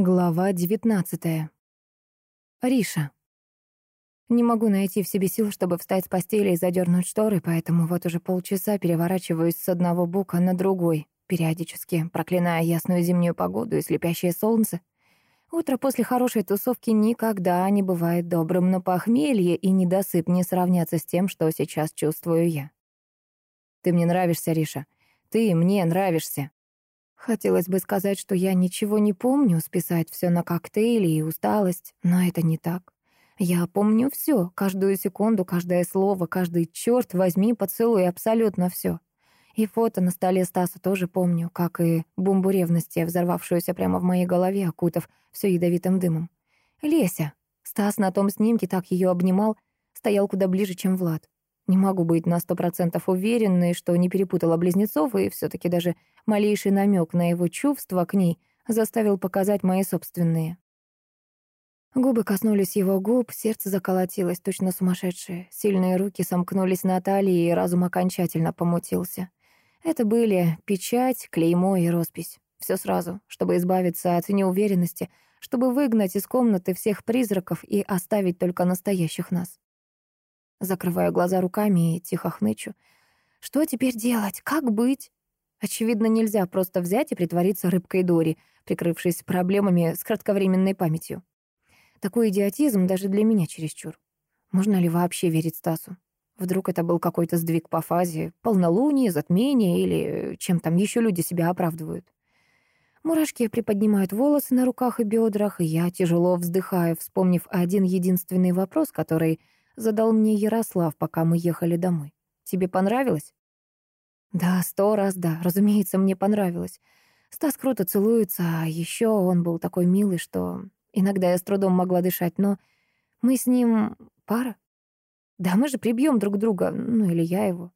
Глава девятнадцатая. Риша. Не могу найти в себе сил, чтобы встать с постели и задернуть шторы, поэтому вот уже полчаса переворачиваюсь с одного бока на другой, периодически проклиная ясную зимнюю погоду и слепящее солнце. Утро после хорошей тусовки никогда не бывает добрым, но похмелье и недосып не сравнятся с тем, что сейчас чувствую я. Ты мне нравишься, Риша. Ты мне нравишься. Хотелось бы сказать, что я ничего не помню, списать все на коктейли и усталость, но это не так. Я помню все, каждую секунду, каждое слово, каждый черт возьми поцелуй, абсолютно все. И фото на столе Стаса тоже помню, как и бомбу ревности, взорвавшуюся прямо в моей голове, окутав все ядовитым дымом. Леся. Стас на том снимке так ее обнимал, стоял куда ближе, чем Влад. Не могу быть на сто процентов уверенной, что не перепутала близнецов, и все таки даже малейший намек на его чувства к ней заставил показать мои собственные. Губы коснулись его губ, сердце заколотилось, точно сумасшедшее. Сильные руки сомкнулись на талии, и разум окончательно помутился. Это были печать, клеймо и роспись. Все сразу, чтобы избавиться от неуверенности, чтобы выгнать из комнаты всех призраков и оставить только настоящих нас. Закрываю глаза руками и тихо хнычу. Что теперь делать? Как быть? Очевидно, нельзя просто взять и притвориться рыбкой Дори, прикрывшись проблемами с кратковременной памятью. Такой идиотизм даже для меня чересчур. Можно ли вообще верить Стасу? Вдруг это был какой-то сдвиг по фазе, полнолуние, затмение или чем там еще люди себя оправдывают. Мурашки приподнимают волосы на руках и бедрах, и я тяжело вздыхаю, вспомнив один единственный вопрос, который задал мне Ярослав, пока мы ехали домой. Тебе понравилось? Да, сто раз да, разумеется, мне понравилось. Стас круто целуется, а еще он был такой милый, что иногда я с трудом могла дышать, но мы с ним пара. Да, мы же прибьем друг друга, ну или я его.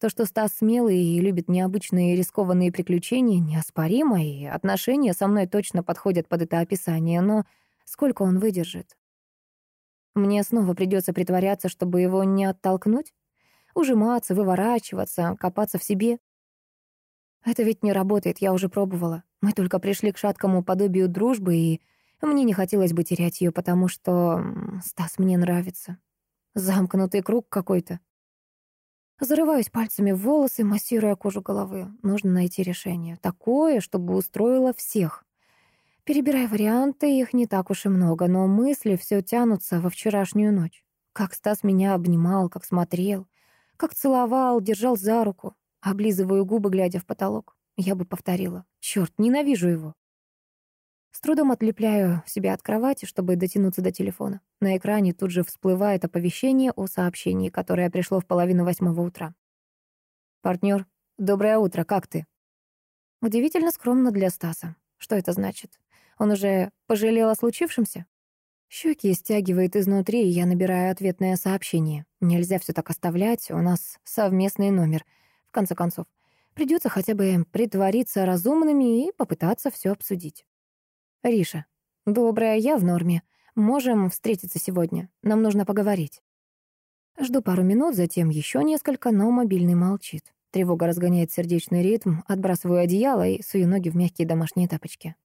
То, что Стас смелый и любит необычные и рискованные приключения, неоспоримо, и отношения со мной точно подходят под это описание, но сколько он выдержит? Мне снова придется притворяться, чтобы его не оттолкнуть? Ужиматься, выворачиваться, копаться в себе? Это ведь не работает, я уже пробовала. Мы только пришли к шаткому подобию дружбы, и мне не хотелось бы терять ее, потому что Стас мне нравится. Замкнутый круг какой-то. Зарываюсь пальцами в волосы, массируя кожу головы. Нужно найти решение. Такое, чтобы устроило всех. Перебирая варианты, их не так уж и много, но мысли все тянутся во вчерашнюю ночь. Как Стас меня обнимал, как смотрел, как целовал, держал за руку. Облизываю губы, глядя в потолок. Я бы повторила. Черт, ненавижу его. С трудом отлепляю себя от кровати, чтобы дотянуться до телефона. На экране тут же всплывает оповещение о сообщении, которое пришло в половину восьмого утра. Партнер, доброе утро, как ты?» Удивительно скромно для Стаса. Что это значит? Он уже пожалел о случившемся? Щеки стягивает изнутри, и я набираю ответное сообщение. Нельзя все так оставлять, у нас совместный номер. В конце концов, придется хотя бы притвориться разумными и попытаться все обсудить. Риша. Добрая, я в норме. Можем встретиться сегодня. Нам нужно поговорить. Жду пару минут, затем еще несколько, но мобильный молчит. Тревога разгоняет сердечный ритм, отбрасываю одеяло и сую ноги в мягкие домашние тапочки.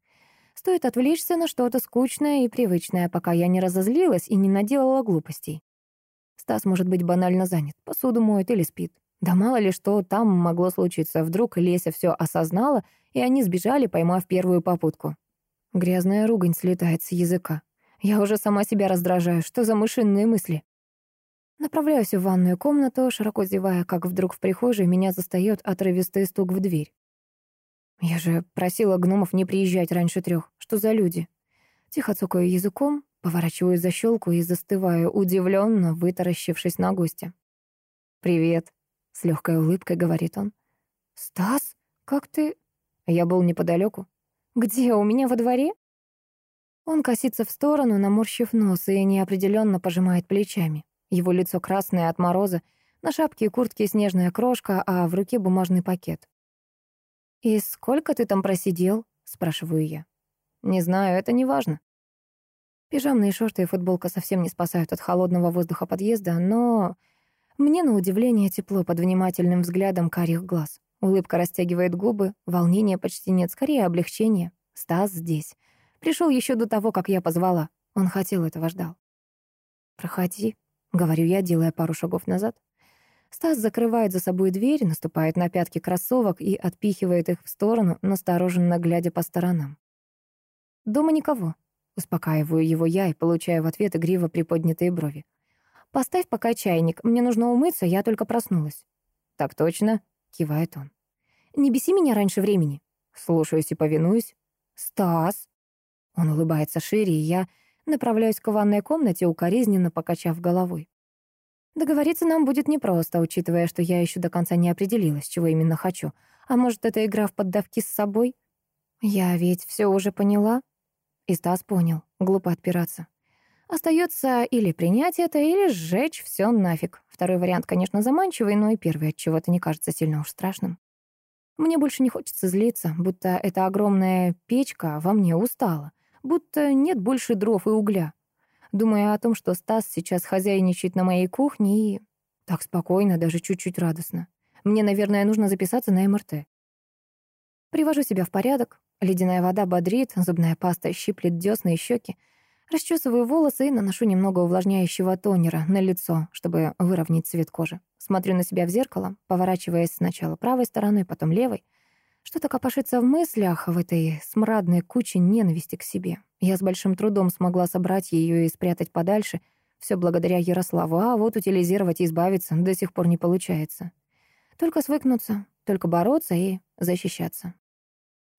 Стоит отвлечься на что-то скучное и привычное, пока я не разозлилась и не наделала глупостей. Стас может быть банально занят, посуду моет или спит. Да мало ли что там могло случиться. Вдруг Леся все осознала, и они сбежали, поймав первую попутку. Грязная ругань слетает с языка. Я уже сама себя раздражаю. Что за мышиные мысли? Направляюсь в ванную комнату, широко зевая, как вдруг в прихожей меня застаёт отрывистый стук в дверь. Я же просила гномов не приезжать раньше трех. Что за люди? Тихо цокаю языком, поворачиваю защелку и застываю, удивленно вытаращившись на гостя. «Привет», — с легкой улыбкой говорит он. «Стас, как ты...» Я был неподалеку. «Где, у меня во дворе?» Он косится в сторону, наморщив нос, и неопределенно пожимает плечами. Его лицо красное от мороза, на шапке и куртке снежная крошка, а в руке бумажный пакет. «И сколько ты там просидел?» — спрашиваю я. «Не знаю, это не важно». Пижамные шорты и футболка совсем не спасают от холодного воздуха подъезда, но мне на удивление тепло под внимательным взглядом карих глаз. Улыбка растягивает губы, волнения почти нет, скорее облегчение. Стас здесь. Пришел еще до того, как я позвала. Он хотел этого, ждал. «Проходи», — говорю я, делая пару шагов назад. Стас закрывает за собой дверь, наступает на пятки кроссовок и отпихивает их в сторону, настороженно глядя по сторонам. «Дома никого», — успокаиваю его я и получаю в ответ игриво приподнятые брови. «Поставь пока чайник, мне нужно умыться, я только проснулась». «Так точно», — кивает он. «Не беси меня раньше времени». Слушаюсь и повинуюсь. «Стас!» Он улыбается шире, и я направляюсь к ванной комнате, укоризненно покачав головой. Договориться нам будет непросто, учитывая, что я еще до конца не определилась, чего именно хочу. А может, это игра в поддавки с собой? Я ведь все уже поняла. И Стас понял. Глупо отпираться. Остается или принять это, или сжечь все нафиг. Второй вариант, конечно, заманчивый, но и первый от чего-то не кажется сильно уж страшным. Мне больше не хочется злиться, будто эта огромная печка во мне устала, будто нет больше дров и угля. Думая о том, что Стас сейчас хозяйничает на моей кухне и... Так спокойно, даже чуть-чуть радостно. Мне, наверное, нужно записаться на МРТ. Привожу себя в порядок. Ледяная вода бодрит, зубная паста щиплет десны и щеки. Расчесываю волосы и наношу немного увлажняющего тонера на лицо, чтобы выровнять цвет кожи. Смотрю на себя в зеркало, поворачиваясь сначала правой стороной, потом левой. Что-то копошится в мыслях в этой смрадной куче ненависти к себе. Я с большим трудом смогла собрать ее и спрятать подальше. Все благодаря Ярославу, а вот утилизировать и избавиться до сих пор не получается. Только свыкнуться, только бороться и защищаться.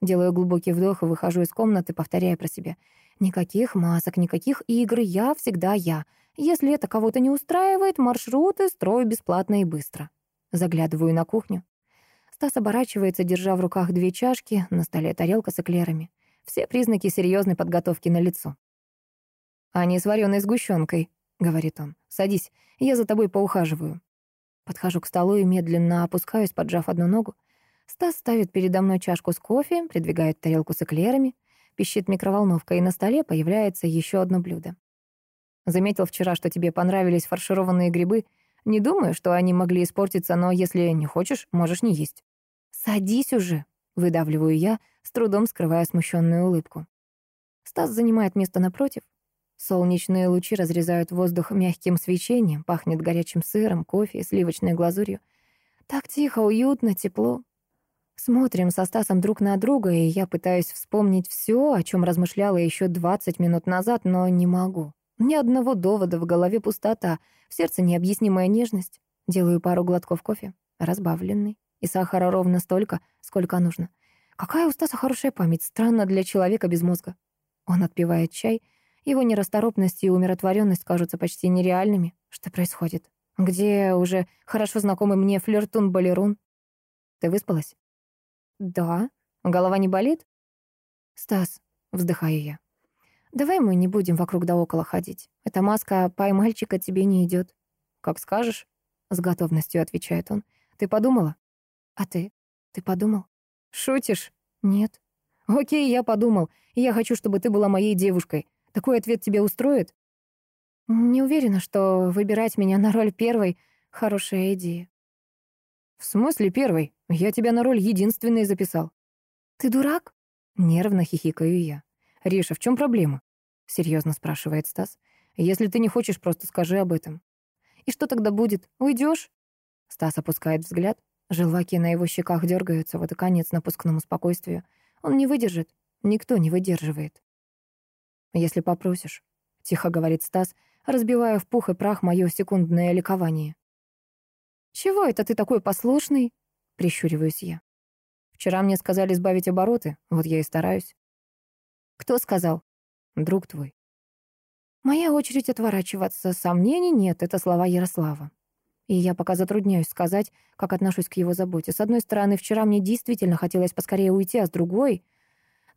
Делаю глубокий вдох и выхожу из комнаты, повторяя про себя — Никаких масок, никаких игр, я всегда я. Если это кого-то не устраивает, маршруты строю бесплатно и быстро. Заглядываю на кухню. Стас оборачивается, держа в руках две чашки, на столе тарелка с эклерами. Все признаки серьезной подготовки на лицо. «Они с вареной сгущенкой», — говорит он. «Садись, я за тобой поухаживаю». Подхожу к столу и медленно опускаюсь, поджав одну ногу. Стас ставит передо мной чашку с кофе, придвигает тарелку с эклерами. Пищит микроволновка, и на столе появляется еще одно блюдо. Заметил вчера, что тебе понравились фаршированные грибы. Не думаю, что они могли испортиться, но если не хочешь, можешь не есть. «Садись уже», — выдавливаю я, с трудом скрывая смущенную улыбку. Стас занимает место напротив. Солнечные лучи разрезают воздух мягким свечением, пахнет горячим сыром, кофе и сливочной глазурью. Так тихо, уютно, тепло. Смотрим со Стасом друг на друга, и я пытаюсь вспомнить все, о чем размышляла еще 20 минут назад, но не могу. Ни одного довода, в голове пустота, в сердце необъяснимая нежность. Делаю пару глотков кофе, разбавленный, и сахара ровно столько, сколько нужно. Какая у Стаса хорошая память, странно для человека без мозга. Он отпивает чай, его нерасторопность и умиротворенность кажутся почти нереальными. Что происходит? Где уже хорошо знакомый мне флиртун-балерун? Ты выспалась? «Да. Голова не болит?» «Стас», — вздыхаю я, — «давай мы не будем вокруг да около ходить. Эта маска пай-мальчика тебе не идет. «Как скажешь», — с готовностью отвечает он. «Ты подумала?» «А ты? Ты подумал?» «Шутишь?» «Нет». «Окей, я подумал. я хочу, чтобы ты была моей девушкой. Такой ответ тебя устроит?» «Не уверена, что выбирать меня на роль первой — хорошая идея». «В смысле первой? Я тебя на роль единственной записал». «Ты дурак?» Нервно хихикаю я. «Риша, в чем проблема?» Серьезно спрашивает Стас. «Если ты не хочешь, просто скажи об этом». «И что тогда будет? Уйдешь? Стас опускает взгляд. Желваки на его щеках дергаются, вот и конец напускному спокойствию. Он не выдержит. Никто не выдерживает. «Если попросишь», — тихо говорит Стас, разбивая в пух и прах мое секундное ликование. «Чего это ты такой послушный?» — прищуриваюсь я. «Вчера мне сказали сбавить обороты, вот я и стараюсь». «Кто сказал?» «Друг твой». Моя очередь отворачиваться. Сомнений нет, это слова Ярослава. И я пока затрудняюсь сказать, как отношусь к его заботе. С одной стороны, вчера мне действительно хотелось поскорее уйти, а с другой...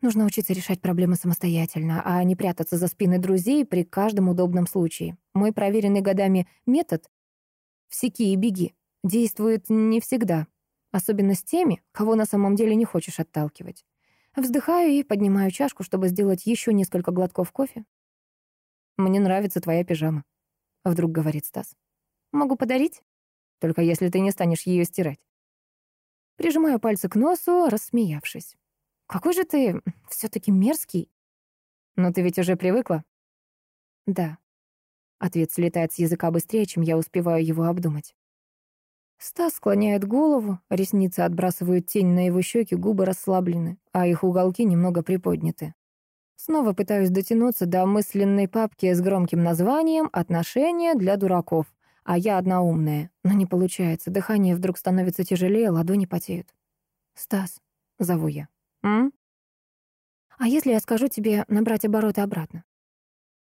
Нужно учиться решать проблемы самостоятельно, а не прятаться за спины друзей при каждом удобном случае. Мой проверенный годами метод — всеки и беги действует не всегда, особенно с теми, кого на самом деле не хочешь отталкивать. Вздыхаю и поднимаю чашку, чтобы сделать еще несколько глотков кофе. «Мне нравится твоя пижама», — вдруг говорит Стас. «Могу подарить? Только если ты не станешь ее стирать». Прижимаю пальцы к носу, рассмеявшись. «Какой же ты все таки мерзкий!» Но ты ведь уже привыкла? Да. Ответ слетает с языка быстрее, чем я успеваю его обдумать. Стас склоняет голову, ресницы отбрасывают тень на его щеки, губы расслаблены, а их уголки немного приподняты. Снова пытаюсь дотянуться до мысленной папки с громким названием «Отношения для дураков», а я одна умная. Но не получается, дыхание вдруг становится тяжелее, ладони потеют. «Стас», — зову я. «М?» «А если я скажу тебе набрать обороты обратно?»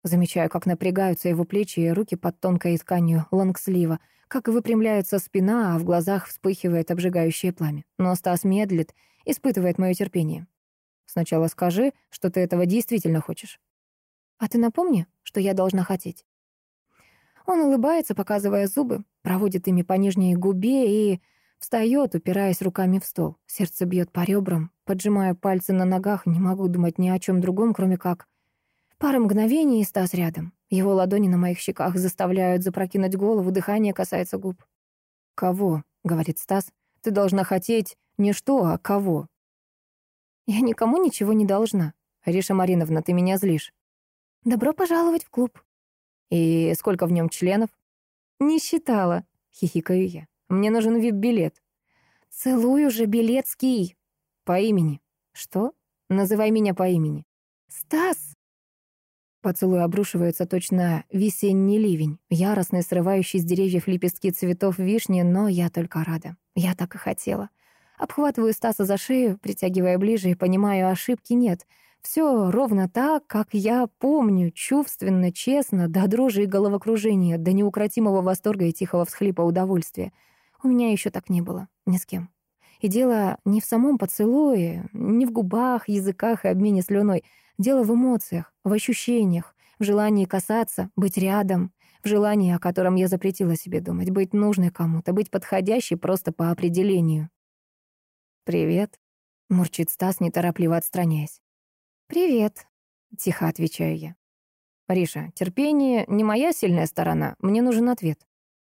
Замечаю, как напрягаются его плечи и руки под тонкой тканью лонгслива, как выпрямляется спина, а в глазах вспыхивает обжигающее пламя. Но Стас медлит, испытывает мое терпение. Сначала скажи, что ты этого действительно хочешь. А ты напомни, что я должна хотеть. Он улыбается, показывая зубы, проводит ими по нижней губе и встает, упираясь руками в стол. Сердце бьет по ребрам, поджимаю пальцы на ногах, не могу думать ни о чем другом, кроме как Пара мгновений, и Стас рядом. Его ладони на моих щеках заставляют запрокинуть голову, дыхание касается губ. «Кого?» — говорит Стас. «Ты должна хотеть не что, а кого?» «Я никому ничего не должна. Риша Мариновна, ты меня злишь». «Добро пожаловать в клуб». «И сколько в нем членов?» «Не считала», — хихикаю я. «Мне нужен вип-билет». «Целую же, Белецкий». «По имени». «Что?» «Называй меня по имени». «Стас!» Поцелуй обрушивается точно весенний ливень, яростный, срывающий с деревьев лепестки цветов вишни, но я только рада. Я так и хотела. Обхватываю Стаса за шею, притягивая ближе, и понимаю, ошибки нет. Все ровно так, как я помню, чувственно, честно, до дрожи и головокружения, до неукротимого восторга и тихого всхлипа удовольствия. У меня еще так не было, ни с кем. И дело не в самом поцелуе, не в губах, языках и обмене слюной — Дело в эмоциях, в ощущениях, в желании касаться, быть рядом, в желании, о котором я запретила себе думать, быть нужной кому-то, быть подходящей просто по определению. «Привет», — мурчит Стас, неторопливо отстраняясь. «Привет», — тихо отвечаю я. «Риша, терпение не моя сильная сторона, мне нужен ответ».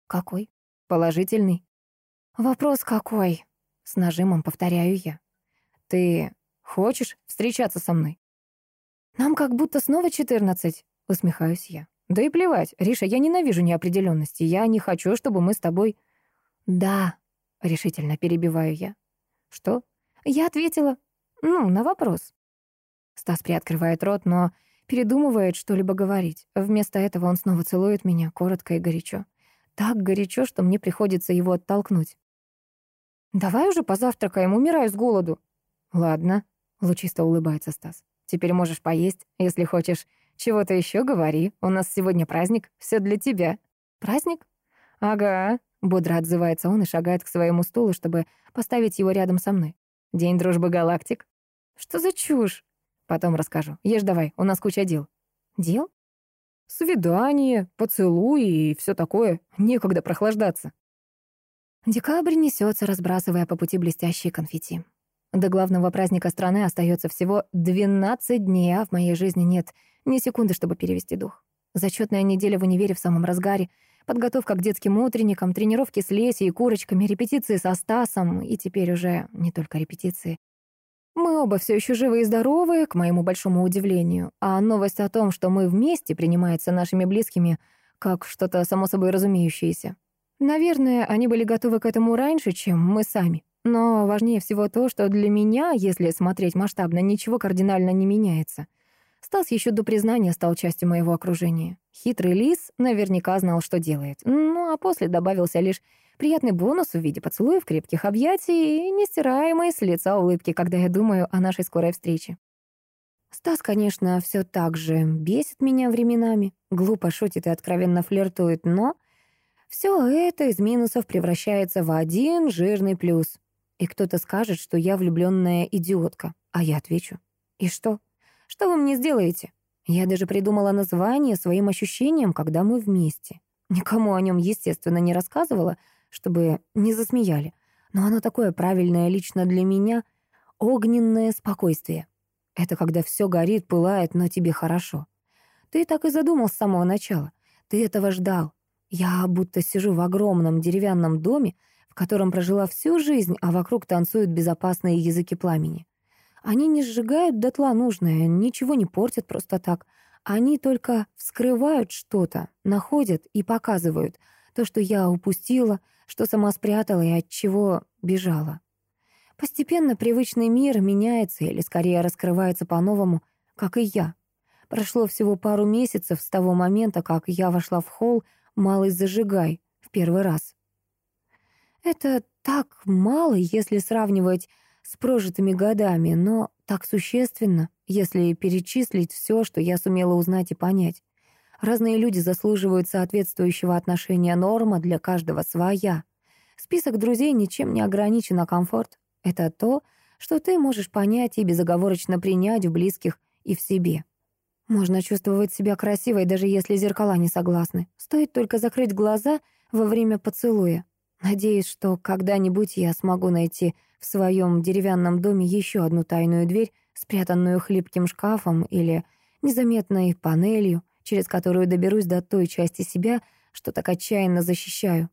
«Какой?» «Положительный». «Вопрос какой?» — с нажимом повторяю я. «Ты хочешь встречаться со мной?» «Нам как будто снова четырнадцать», — усмехаюсь я. «Да и плевать, Риша, я ненавижу неопределенности. Я не хочу, чтобы мы с тобой...» «Да», — решительно перебиваю я. «Что?» Я ответила, ну, на вопрос. Стас приоткрывает рот, но передумывает что-либо говорить. Вместо этого он снова целует меня, коротко и горячо. Так горячо, что мне приходится его оттолкнуть. «Давай уже позавтракаем, умираю с голоду». «Ладно», — лучисто улыбается Стас. Теперь можешь поесть, если хочешь. Чего-то еще говори. У нас сегодня праздник, все для тебя». «Праздник?» «Ага», — бодро отзывается он и шагает к своему стулу, чтобы поставить его рядом со мной. «День дружбы галактик». «Что за чушь?» «Потом расскажу. Ешь давай, у нас куча дел». «Дел?» «Свидание, поцелуи и все такое. Некогда прохлаждаться». Декабрь несется, разбрасывая по пути блестящие конфетти. До главного праздника страны остается всего 12 дней, а в моей жизни нет ни секунды, чтобы перевести дух. Зачетная неделя в универе в самом разгаре, подготовка к детским утренникам, тренировки с Лесей и курочками, репетиции со Стасом, и теперь уже не только репетиции. Мы оба все еще живы и здоровы, к моему большому удивлению, а новость о том, что мы вместе, принимается нашими близкими, как что-то само собой разумеющееся. Наверное, они были готовы к этому раньше, чем мы сами. Но важнее всего то, что для меня, если смотреть масштабно, ничего кардинально не меняется. Стас еще до признания стал частью моего окружения. Хитрый лис наверняка знал, что делает. Ну, а после добавился лишь приятный бонус в виде поцелуев, крепких объятий и нестираемой с лица улыбки, когда я думаю о нашей скорой встрече. Стас, конечно, все так же бесит меня временами, глупо шутит и откровенно флиртует, но все это из минусов превращается в один жирный плюс. И кто-то скажет, что я влюбленная идиотка. А я отвечу. И что? Что вы мне сделаете? Я даже придумала название своим ощущениям, когда мы вместе. Никому о нем, естественно, не рассказывала, чтобы не засмеяли. Но оно такое правильное лично для меня — огненное спокойствие. Это когда все горит, пылает, но тебе хорошо. Ты так и задумал с самого начала. Ты этого ждал. Я будто сижу в огромном деревянном доме, в котором прожила всю жизнь, а вокруг танцуют безопасные языки пламени. Они не сжигают дотла нужное, ничего не портят просто так. Они только вскрывают что-то, находят и показывают то, что я упустила, что сама спрятала и от чего бежала. Постепенно привычный мир меняется или скорее раскрывается по-новому, как и я. Прошло всего пару месяцев с того момента, как я вошла в холл «Малый зажигай» в первый раз. Это так мало, если сравнивать с прожитыми годами, но так существенно, если перечислить все, что я сумела узнать и понять. Разные люди заслуживают соответствующего отношения норма, для каждого своя. Список друзей ничем не ограничен, а комфорт — это то, что ты можешь понять и безоговорочно принять в близких и в себе. Можно чувствовать себя красивой, даже если зеркала не согласны. Стоит только закрыть глаза во время поцелуя. Надеюсь, что когда-нибудь я смогу найти в своем деревянном доме еще одну тайную дверь, спрятанную хлипким шкафом или незаметной панелью, через которую доберусь до той части себя, что так отчаянно защищаю.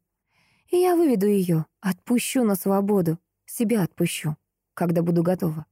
И я выведу ее, отпущу на свободу, себя отпущу, когда буду готова.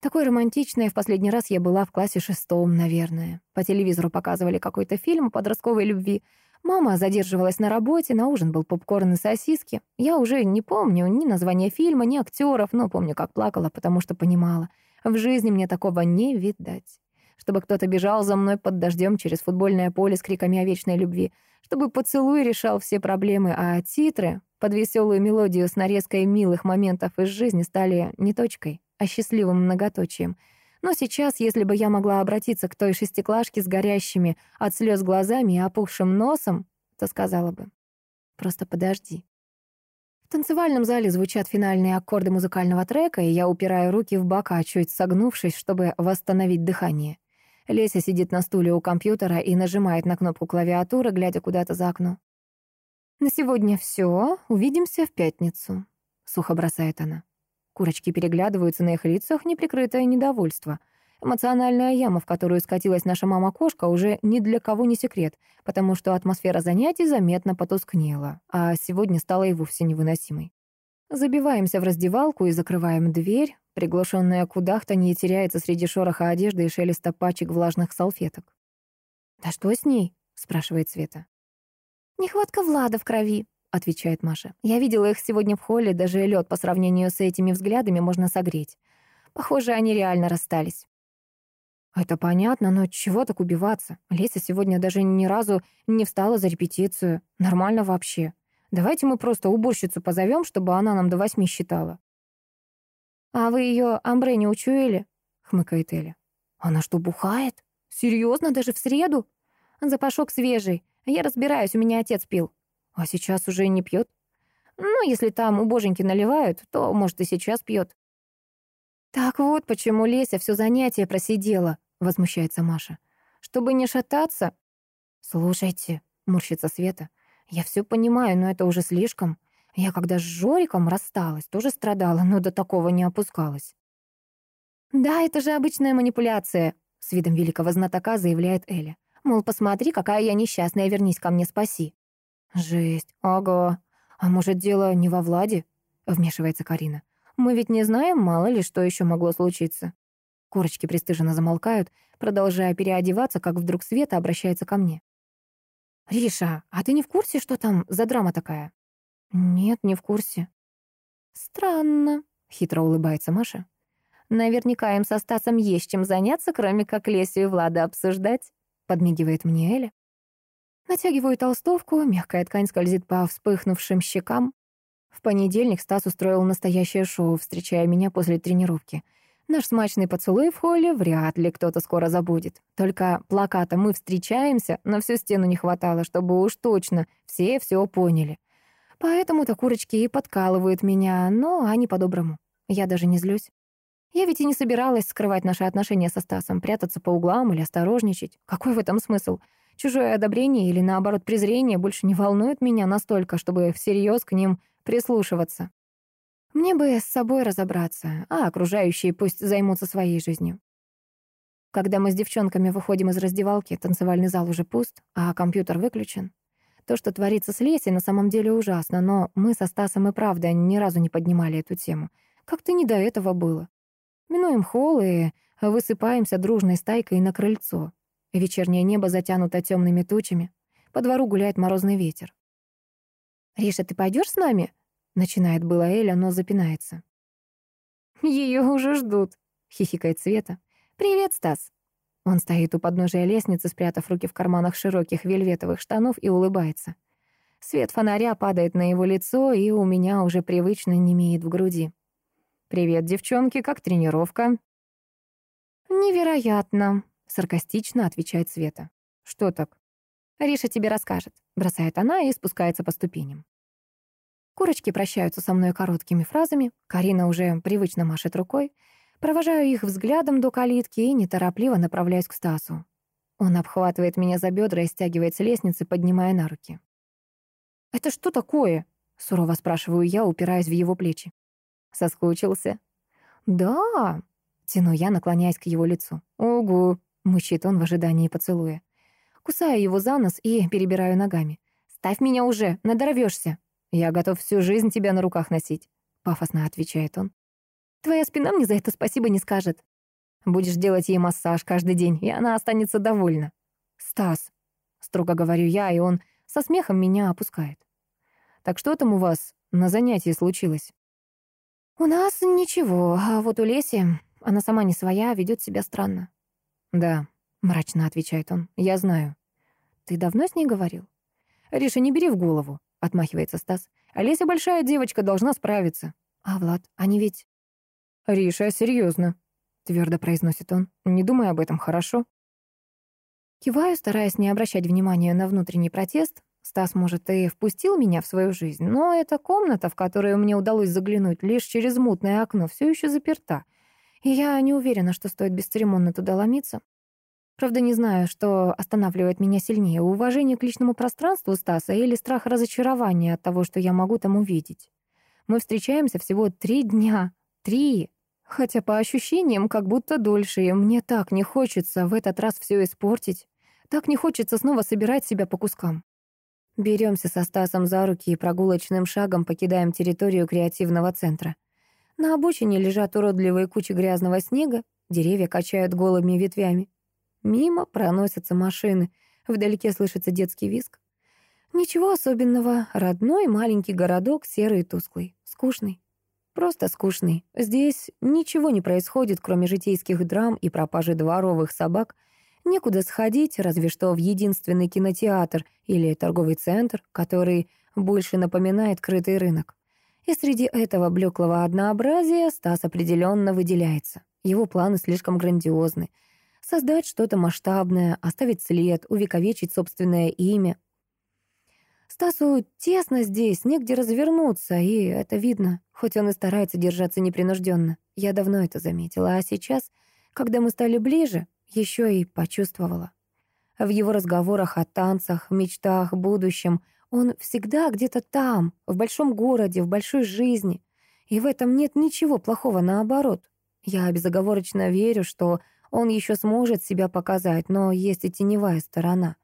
Такой романтичной в последний раз я была в классе шестом, наверное. По телевизору показывали какой-то фильм о подростковой любви — Мама задерживалась на работе, на ужин был попкорн и сосиски. Я уже не помню ни названия фильма, ни актеров, но помню, как плакала, потому что понимала. В жизни мне такого не видать. Чтобы кто-то бежал за мной под дождем через футбольное поле с криками о вечной любви. Чтобы поцелуй решал все проблемы, а титры под веселую мелодию с нарезкой милых моментов из жизни стали не точкой, а счастливым многоточием — но сейчас, если бы я могла обратиться к той шестиклашке с горящими от слез глазами и опухшим носом, то сказала бы «Просто подожди». В танцевальном зале звучат финальные аккорды музыкального трека, и я упираю руки в бока, чуть согнувшись, чтобы восстановить дыхание. Леся сидит на стуле у компьютера и нажимает на кнопку клавиатуры, глядя куда-то за окно. «На сегодня все. Увидимся в пятницу», — сухо бросает она. Курочки переглядываются на их лицах, неприкрытое недовольство. Эмоциональная яма, в которую скатилась наша мама-кошка, уже ни для кого не секрет, потому что атмосфера занятий заметно потускнела, а сегодня стала и вовсе невыносимой. Забиваемся в раздевалку и закрываем дверь. Приглушенная кудахтанье теряется среди шороха одежды и шелеста пачек влажных салфеток. «Да что с ней?» — спрашивает Света. «Нехватка Влада в крови», отвечает Маша. «Я видела их сегодня в холле, даже лед по сравнению с этими взглядами можно согреть. Похоже, они реально расстались». «Это понятно, но чего так убиваться? Леся сегодня даже ни разу не встала за репетицию. Нормально вообще. Давайте мы просто уборщицу позовем, чтобы она нам до восьми считала». «А вы ее амбре не учуяли?» — хмыкает Эля. «Она что, бухает? Серьезно, даже в среду? Запашок свежий. Я разбираюсь, у меня отец пил. А сейчас уже не пьет? Ну, если там у боженьки наливают, то, может, и сейчас пьет. Так вот, почему Леся все занятие просидела, возмущается Маша. Чтобы не шататься. Слушайте, морщится Света, я все понимаю, но это уже слишком. Я когда с Жориком рассталась, тоже страдала, но до такого не опускалась. «Да, это же обычная манипуляция», — с видом великого знатока заявляет Эля. «Мол, посмотри, какая я несчастная, вернись ко мне, спаси». «Жесть, ага. А может, дело не во Владе?» — вмешивается Карина. «Мы ведь не знаем, мало ли, что еще могло случиться». Курочки пристыженно замолкают, продолжая переодеваться, как вдруг Света обращается ко мне. «Риша, а ты не в курсе, что там за драма такая?» «Нет, не в курсе». «Странно», — хитро улыбается Маша. «Наверняка им со Стасом есть чем заняться, кроме как Лесю и Влада обсуждать», — подмигивает мне Эля. Натягиваю толстовку, мягкая ткань скользит по вспыхнувшим щекам. В понедельник Стас устроил настоящее шоу, встречая меня после тренировки. Наш смачный поцелуй в холле вряд ли кто-то скоро забудет. Только плаката «Мы встречаемся» на всю стену не хватало, чтобы уж точно все все поняли. Поэтому-то курочки и подкалывают меня, но они по-доброму. Я даже не злюсь. Я ведь и не собиралась скрывать наши отношения со Стасом, прятаться по углам или осторожничать. Какой в этом смысл? Чужое одобрение или, наоборот, презрение больше не волнует меня настолько, чтобы всерьез к ним прислушиваться. Мне бы с собой разобраться, а окружающие пусть займутся своей жизнью. Когда мы с девчонками выходим из раздевалки, танцевальный зал уже пуст, а компьютер выключен. То, что творится с Лесей, на самом деле ужасно, но мы со Стасом и правда ни разу не поднимали эту тему. Как-то не до этого было. Минуем холл и высыпаемся дружной стайкой на крыльцо. Вечернее небо затянуто темными тучами. По двору гуляет морозный ветер. «Риша, ты пойдешь с нами?» Начинает было Эля, но запинается. Ее уже ждут», — хихикает Света. «Привет, Стас». Он стоит у подножия лестницы, спрятав руки в карманах широких вельветовых штанов и улыбается. Свет фонаря падает на его лицо, и у меня уже привычно немеет в груди. «Привет, девчонки, как тренировка?» «Невероятно», — саркастично отвечает Света. «Что так?» «Риша тебе расскажет», — бросает она и спускается по ступеням. Курочки прощаются со мной короткими фразами, Карина уже привычно машет рукой. Провожаю их взглядом до калитки и неторопливо направляюсь к Стасу. Он обхватывает меня за бедра и стягивает с лестницы, поднимая на руки. «Это что такое?» — сурово спрашиваю я, упираясь в его плечи. Соскучился. «Да», — тяну я, наклоняясь к его лицу. «Угу», — мучит он в ожидании поцелуя. Кусаю его за нос и перебираю ногами. «Ставь меня уже, надорвешься. «Я готов всю жизнь тебя на руках носить», — пафосно отвечает он. «Твоя спина мне за это спасибо не скажет. Будешь делать ей массаж каждый день, и она останется довольна». «Стас», — строго говорю я, и он со смехом меня опускает. «Так что там у вас на занятии случилось?» «У нас ничего, а вот у Леси, она сама не своя, ведет себя странно». «Да», — мрачно отвечает он, — «я знаю». «Ты давно с ней говорил?» «Риша, не бери в голову отмахивается Стас. Олеся большая девочка, должна справиться. А Влад, они ведь... Риша, серьезно, твердо произносит он. Не думай об этом, хорошо? Киваю, стараясь не обращать внимания на внутренний протест. Стас, может, и впустил меня в свою жизнь, но эта комната, в которую мне удалось заглянуть лишь через мутное окно, все еще заперта. Я не уверена, что стоит бесцеремонно туда ломиться. Правда, не знаю, что останавливает меня сильнее, уважение к личному пространству Стаса или страх разочарования от того, что я могу там увидеть. Мы встречаемся всего три дня. Три. Хотя по ощущениям как будто дольше, и мне так не хочется в этот раз все испортить. Так не хочется снова собирать себя по кускам. Беремся со Стасом за руки и прогулочным шагом покидаем территорию креативного центра. На обочине лежат уродливые кучи грязного снега, деревья качают голыми ветвями. Мимо проносятся машины. Вдалеке слышится детский визг. Ничего особенного. Родной маленький городок, серый и тусклый. Скучный. Просто скучный. Здесь ничего не происходит, кроме житейских драм и пропажи дворовых собак. Некуда сходить, разве что в единственный кинотеатр или торговый центр, который больше напоминает крытый рынок. И среди этого блеклого однообразия Стас определенно выделяется. Его планы слишком грандиозны — создать что-то масштабное, оставить след, увековечить собственное имя. Стасу тесно здесь, негде развернуться, и это видно, хоть он и старается держаться непринужденно. Я давно это заметила, а сейчас, когда мы стали ближе, еще и почувствовала. В его разговорах о танцах, мечтах, будущем он всегда где-то там, в большом городе, в большой жизни. И в этом нет ничего плохого, наоборот. Я безоговорочно верю, что он еще сможет себя показать, но есть и теневая сторона.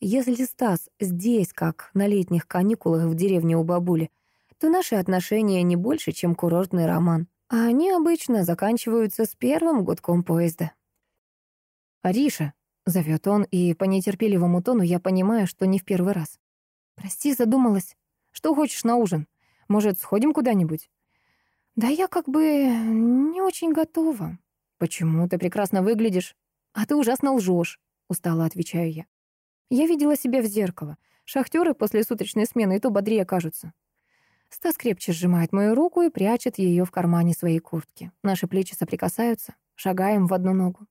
Если Стас здесь, как на летних каникулах в деревне у бабули, то наши отношения не больше, чем курортный роман. А они обычно заканчиваются с первым гудком поезда. «Ариша», — зовет он, и по нетерпеливому тону я понимаю, что не в первый раз. «Прости, задумалась. Что хочешь на ужин? Может, сходим куда-нибудь?» «Да я как бы не очень готова. «Почему? Ты прекрасно выглядишь. А ты ужасно лжешь», — устало отвечаю я. Я видела себя в зеркало. Шахтеры после суточной смены и то бодрее кажутся. Стас крепче сжимает мою руку и прячет ее в кармане своей куртки. Наши плечи соприкасаются, шагаем в одну ногу.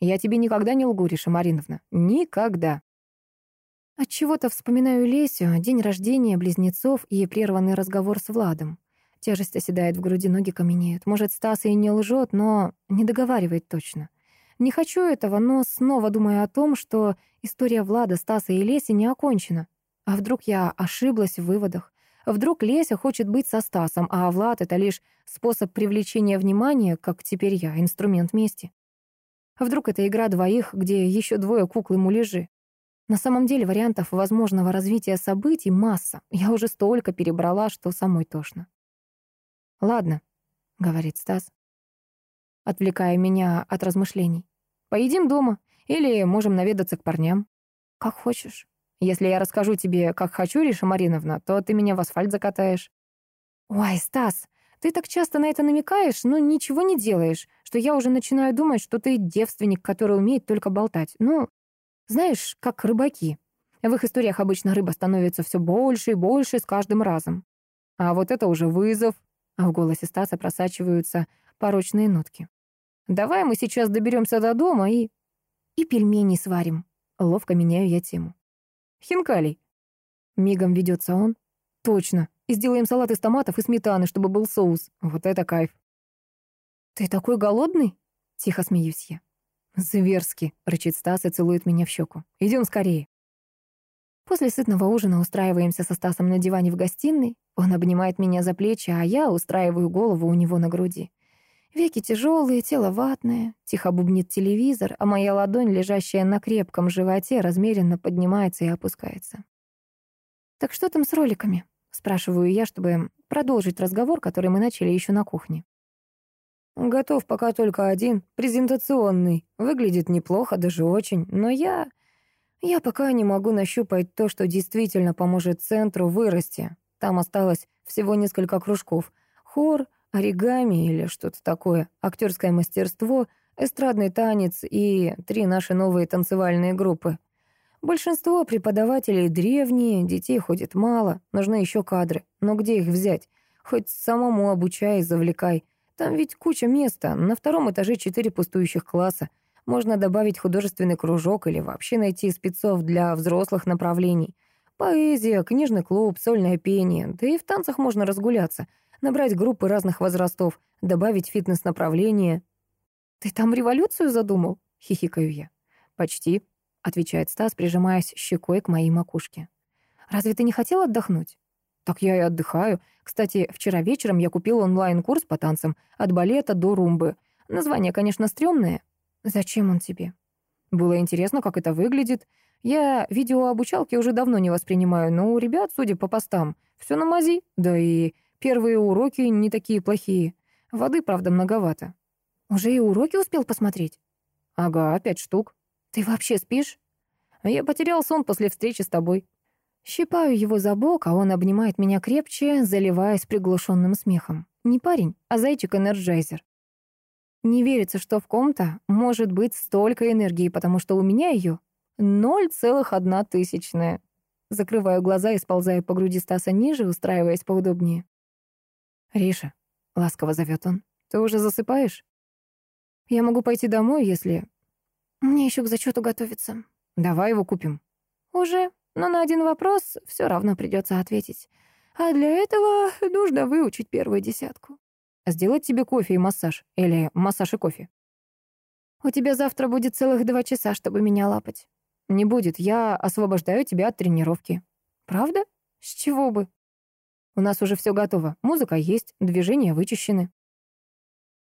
«Я тебе никогда не лгу, Риша Мариновна. Никогда!» Отчего-то вспоминаю Лесю, день рождения близнецов и прерванный разговор с Владом. Тяжесть оседает в груди, ноги каменеют. Может, Стас и не лжет, но не договаривает точно. Не хочу этого, но снова думаю о том, что история Влада, Стаса и Леси не окончена. А вдруг я ошиблась в выводах? Вдруг Леся хочет быть со Стасом, а Влад — это лишь способ привлечения внимания, как теперь я, инструмент мести? Вдруг это игра двоих, где еще двое куклы муляжи? На самом деле вариантов возможного развития событий масса. Я уже столько перебрала, что самой тошно. «Ладно», — говорит Стас. отвлекая меня от размышлений. «Поедим дома или можем наведаться к парням. Как хочешь. Если я расскажу тебе, как хочу, Риша Мариновна, то ты меня в асфальт закатаешь». «Ой, Стас, ты так часто на это намекаешь, но ничего не делаешь, что я уже начинаю думать, что ты девственник, который умеет только болтать. Ну, знаешь, как рыбаки. В их историях обычно рыба становится все больше и больше с каждым разом. А вот это уже вызов. А в голосе Стаса просачиваются порочные нотки. Давай мы сейчас доберемся до дома и... И пельмени сварим. Ловко меняю я тему. Хинкалей. Мигом ведется он. Точно. И сделаем салат из томатов и сметаны, чтобы был соус. Вот это кайф. Ты такой голодный? Тихо смеюсь я. «Зверски!» — рычит Стас и целует меня в щеку. «Идем скорее!» После сытного ужина устраиваемся со Стасом на диване в гостиной. Он обнимает меня за плечи, а я устраиваю голову у него на груди. Веки тяжелые, тело ватное, тихо бубнит телевизор, а моя ладонь, лежащая на крепком животе, размеренно поднимается и опускается. «Так что там с роликами?» — спрашиваю я, чтобы продолжить разговор, который мы начали еще на кухне. Готов пока только один, презентационный. Выглядит неплохо, даже очень, но я... Я пока не могу нащупать то, что действительно поможет центру вырасти. Там осталось всего несколько кружков. Хор, оригами или что-то такое, актерское мастерство, эстрадный танец и три наши новые танцевальные группы. Большинство преподавателей древние, детей ходит мало, нужны еще кадры. Но где их взять? Хоть самому обучай и завлекай. Там ведь куча места. На втором этаже четыре пустующих класса. Можно добавить художественный кружок или вообще найти спецов для взрослых направлений. Поэзия, книжный клуб, сольное пение. Да и в танцах можно разгуляться. Набрать группы разных возрастов, добавить фитнес-направление. «Ты там революцию задумал?» — хихикаю я. «Почти», — отвечает Стас, прижимаясь щекой к моей макушке. «Разве ты не хотел отдохнуть?» Так я и отдыхаю. Кстати, вчера вечером я купил онлайн-курс по танцам от балета до румбы. Название, конечно, стрёмное. Зачем он тебе? Было интересно, как это выглядит. Я видео обучалки уже давно не воспринимаю, но у ребят, судя по постам, все на мази. Да и первые уроки не такие плохие. Воды, правда, многовато. Уже и уроки успел посмотреть? Ага, пять штук. Ты вообще спишь? Я потерял сон после встречи с тобой. Щипаю его за бок, а он обнимает меня крепче, заливаясь приглушенным смехом. Не парень, а зайчик-энерджайзер. Не верится, что в ком-то может быть столько энергии, потому что у меня ее ноль целых одна тысячная. Закрываю глаза и сползаю по груди Стаса ниже, устраиваясь поудобнее. «Риша», — ласково зовет он, — «ты уже засыпаешь?» «Я могу пойти домой, если...» «Мне еще к зачету готовиться». «Давай его купим». «Уже?» Но на один вопрос все равно придется ответить. А для этого нужно выучить первую десятку. Сделать тебе кофе и массаж. Или массаж и кофе. У тебя завтра будет целых два часа, чтобы меня лапать. Не будет, я освобождаю тебя от тренировки. Правда? С чего бы? У нас уже все готово. Музыка есть, движения вычищены.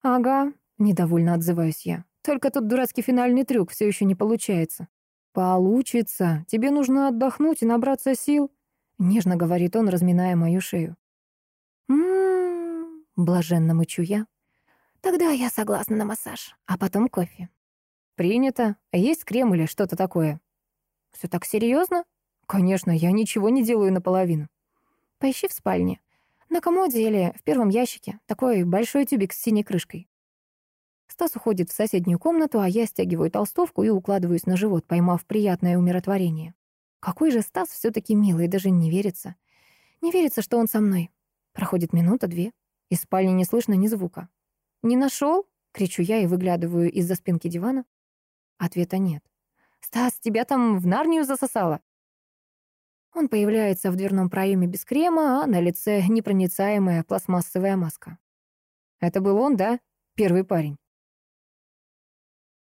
Ага, недовольно отзываюсь я. Только тут дурацкий финальный трюк все еще не получается. «Получится. Тебе нужно отдохнуть и набраться сил», — нежно говорит он, разминая мою шею. «М-м-м», блаженно мычу я. «Тогда я согласна на массаж, а потом кофе». «Принято. Есть крем или что-то такое?» «Все так серьезно?» «Конечно, я ничего не делаю наполовину». «Поищи в спальне. На комоде или в первом ящике. Такой большой тюбик с синей крышкой. Стас уходит в соседнюю комнату, а я стягиваю толстовку и укладываюсь на живот, поймав приятное умиротворение. Какой же Стас все таки милый, даже не верится. Не верится, что он со мной. Проходит минута, две. Из спальни не слышно ни звука. «Не нашел? кричу я и выглядываю из-за спинки дивана. Ответа нет. «Стас, тебя там в Нарнию засосало?» Он появляется в дверном проеме без крема, а на лице непроницаемая пластмассовая маска. «Это был он, да? Первый парень?»